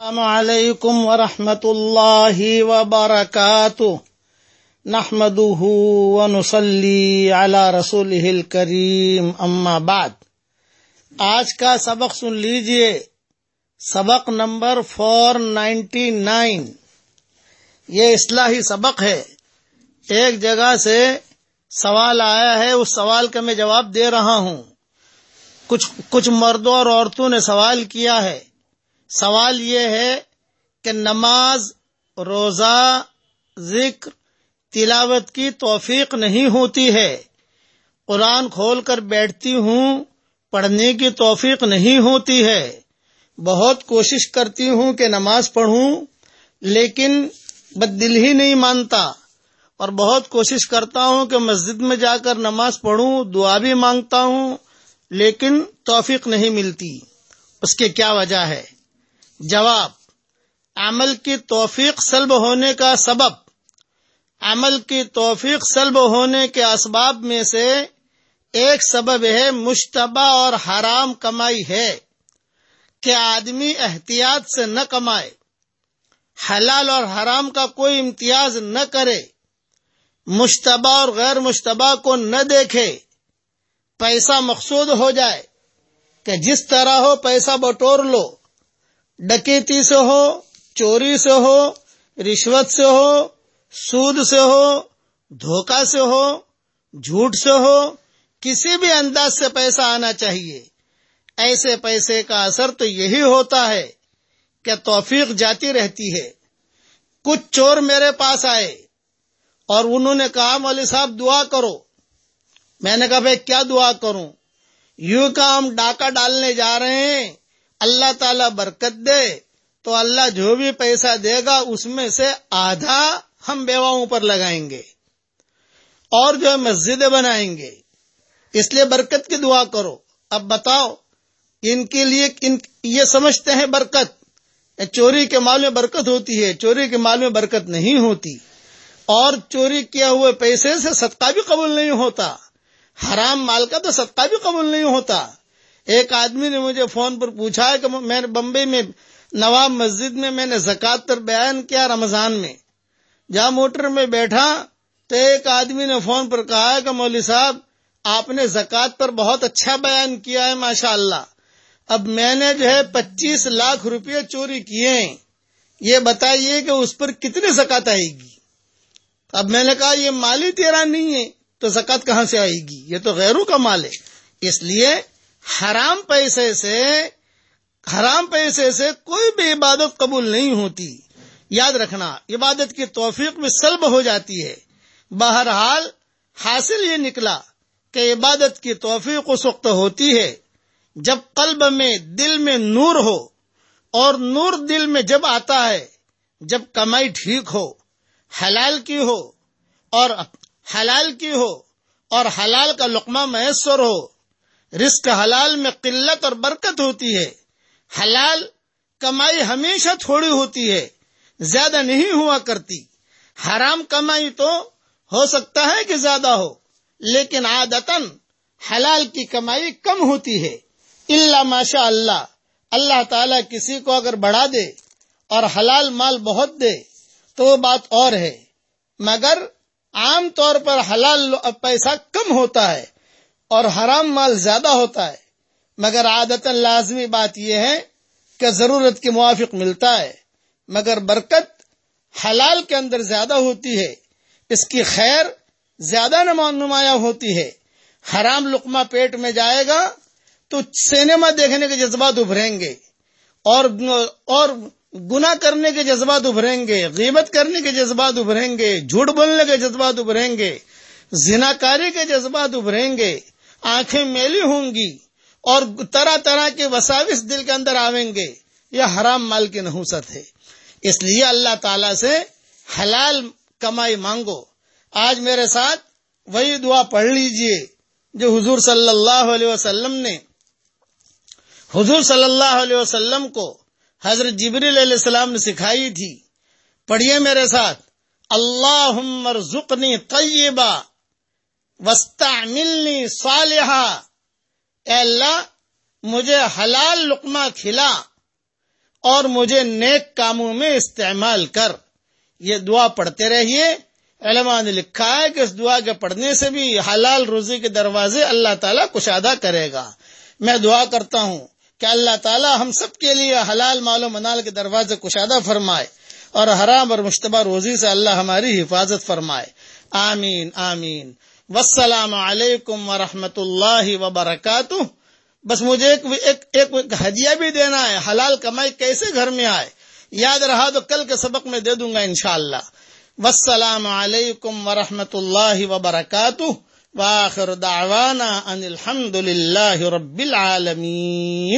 السلام علیکم ورحمۃ اللہ وبرکاتہ نحمده ونصلي على رسوله الكريم اما بعد. آج کا سبق سن لیجیے. سبق نمبر فور نائنٹی نائن یہ اصلاحی سبق ہے. ایک جگہ سے سوال آیا ہے، اس سوال کا میں جواب دے رہا ہوں. کچھ کچھ مردوں اور عورتوں نے سوال کیا ہے۔ سوال یہ ہے کہ نماز، روزہ، ذکر، تلاوت کی توفیق نہیں ہوتی ہے۔ قرآن کھول کر بیٹھتی ہوں، پڑھنے کی توفیق نہیں ہوتی ہے۔ بہت کوشش کرتی ہوں کہ نماز پڑھوں، لیکن بد دل ہی نہیں مانتا۔ اور بہت کوشش کرتا ہوں کہ مسجد میں جا کر نماز پڑھوں، دعا بھی مانگتا ہوں، لیکن توفیق نہیں ملتی۔ اس کی کیا وجہ ہے؟ جواب، عمل کی توفیق سلب ہونے کا سبب۔ عمل کی توفیق سلب ہونے کے اسباب میں سے ایک سبب ہے مشتبہ اور حرام کمائی ہے، کہ آدمی احتیاط سے نہ کمائے۔ حلال اور حرام کا کوئی امتیاز نہ کرے۔ مشتبہ اور غیر مشتبہ کو نہ دیکھے۔ پیسہ مقصود ہو جائے۔ کہ جس طرح ہو پیسہ بٹور لو۔ ڈکیتی سے ہو، چوری سے ہو، رشوت سے ہو، سود سے ہو، دھوکہ سے ہو، جھوٹ سے ہو، کسی بھی انداز سے پیسہ آنا چاہیے۔ ایسے پیسے کا اثر تو یہی ہوتا ہے کہ توفیق جاتی رہتی ہے۔ کچھ چور میرے پاس آئے اور انہوں نے کہا، مولوی صاحب دعا کرو۔ میں نے کہا، بھائی، کیا دعا کروں؟ یوں کا ہم ڈاکہ ڈالنے جا رہے ہیں۔ اللہ تعالی برکت دے تو اللہ جو بھی پیسہ دے گا اس میں سے آدھا ہم بیواؤں پر لگائیں گے اور جو ہے مسجدیں بنائیں گے۔ اس لیے برکت کی دعا کرو۔ اب بتاؤ، ان کے لیے ان یہ سمجھتے ہیں برکت۔ چوری کے مال میں برکت ہوتی ہے، چوری کے مال میں برکت نہیں ہوتی۔ اور چوری کیا ہوئے پیسے سے صدقہ بھی قبول نہیں ہوتا۔ حرام مال کا تو صدقہ بھی قبول نہیں ہوتا۔ ایک آدمی نے مجھے فون پر پوچھا کہ میں بمبئی میں نواب مسجد میں میں نے زکات پر بیان کیا رمضان میں۔ جہاں موٹر میں بیٹھا تو ایک آدمی نے فون پر کہا کہ مولوی صاحب، آپ نے زکات پر بہت اچھا بیان کیا ہے ماشاء اللہ اب میں نے جو ہے پچیس لاکھ روپے چوری کیے ہیں۔ یہ بتائیے کہ اس پر کتنی زکات آئے گی؟ اب میں نے کہا، یہ مالی تیرا نہیں ہے، تو زکات کہاں سے آئے گی؟ یہ تو غیروں کا مال ہے۔ اس لیے حرام پیسے سے حرام پیسے سے کوئی بھی عبادت قبول نہیں ہوتی۔ یاد رکھنا، عبادت کی توفیق میں سلب ہو جاتی ہے۔ بہرحال، حاصل یہ نکلا کہ عبادت کی توفیق اس وقت ہوتی ہے جب قلب میں دل میں نور ہو اور نور دل میں جب آتا ہے، جب کمائی ٹھیک ہو، حلال کی ہو اور حلال کی ہو اور حلال کا لقمہ میسر ہو رزق حلال میں قلت اور برکت ہوتی ہے۔ حلال کمائی ہمیشہ تھوڑی ہوتی ہے، زیادہ نہیں ہوا کرتی۔ حرام کمائی تو ہو سکتا ہے کہ زیادہ ہو، لیکن عادتاً حلال کی کمائی کم ہوتی ہے۔ اللہ ماشاء اللہ اللہ تعالی کسی کو اگر بڑھا دے اور حلال مال بہت دے تو وہ بات اور ہے۔ مگر عام طور پر حلال پیسہ کم ہوتا ہے۔ اور حرام مال زیادہ ہوتا ہے، مگر عادت لازمی بات یہ ہے کہ ضرورت کے موافق ملتا ہے، مگر برکت حلال کے اندر زیادہ ہوتی ہے، اس کی خیر زیادہ نمایاں ہوتی ہے۔ حرام لقمہ پیٹ میں جائے گا تو سینما دیکھنے کے جذبات ابھریں گے اور اور گنا کرنے کے جذبات ابھریں گے، غیبت کرنے کے جذبات ابھریں گے، جھوٹ بولنے کے جذبات ابھریں گے، زناکاری کے جذبات ابھریں گے۔ آنکھیں میلی ہوں گی اور طرح طرح کے وساوس دل کے اندر آئیں گے، یہ حرام مال کی نحوست ہے۔ اس لیے اللہ تعالی سے حلال کمائی مانگو۔ آج میرے ساتھ وہی دعا پڑھ لیجیے جو حضور صلی اللہ علیہ وسلم نے، حضور صلی اللہ علیہ وسلم کو حضرت جبری علیہ السلام نے سکھائی تھی۔ پڑھیے میرے ساتھ اللہ رزقنی طیبہ۔ وسطہ ملنی اے اللہ، مجھے حلال لقمہ کھلا اور مجھے نیک کاموں میں استعمال کر۔ یہ دعا پڑھتے رہیے۔ علماء نے لکھا ہے کہ اس دعا کے پڑھنے سے بھی حلال روزی کے دروازے اللہ تعالیٰ کشادہ کرے گا۔ میں دعا کرتا ہوں کہ اللہ تعالیٰ ہم سب کے لیے حلال مال و منال کے دروازے کشادہ فرمائے اور حرام اور مشتبہ روزی سے اللہ ہماری حفاظت فرمائے۔ آمین آمین۔ والسلام علیکم ورحمۃ اللہ وبرکاتہ۔ بس مجھے ایک, ایک, ایک ہدیہ بھی دینا ہے حلال کمائی کیسے گھر میں آئے؟ یاد رہا تو کل کے سبق میں دے دوں گا انشاءاللہ۔ والسلام علیکم ورحمۃ اللہ وبرکاتہ۔ واخر دعوانا ان الحمد للہ رب العالمین۔